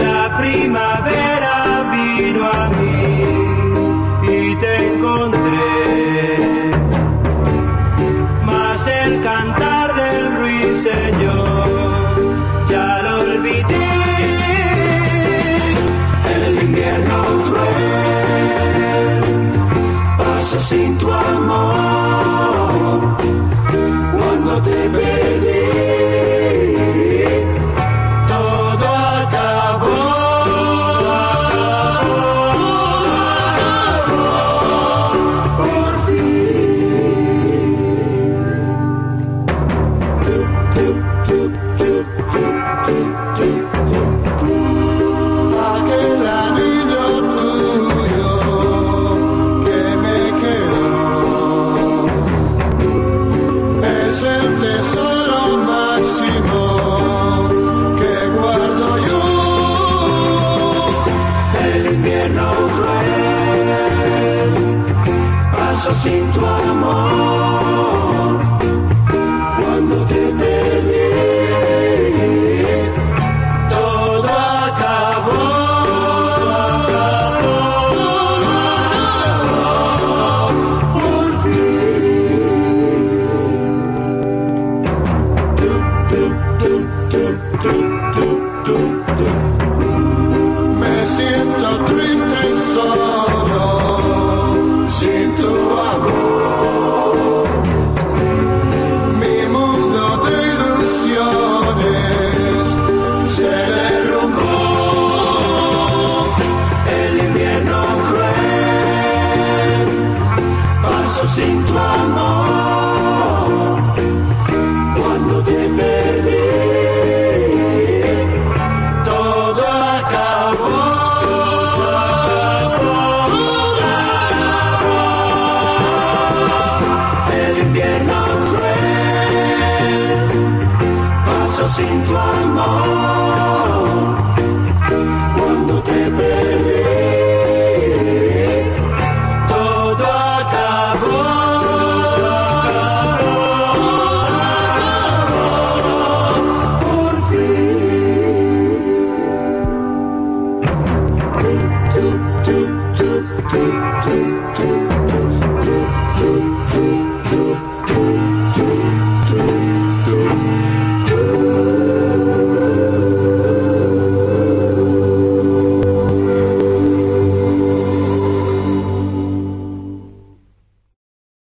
La primavera vino a mí y te encontré, mas el cantar del ruiseñor ya lo olvidé. El invierno cruel pasa sin tu amor. Paso sin tu amor paso sin tu amor cuando te perdí. Todo acabó. El invierno cruel paso sin tu amor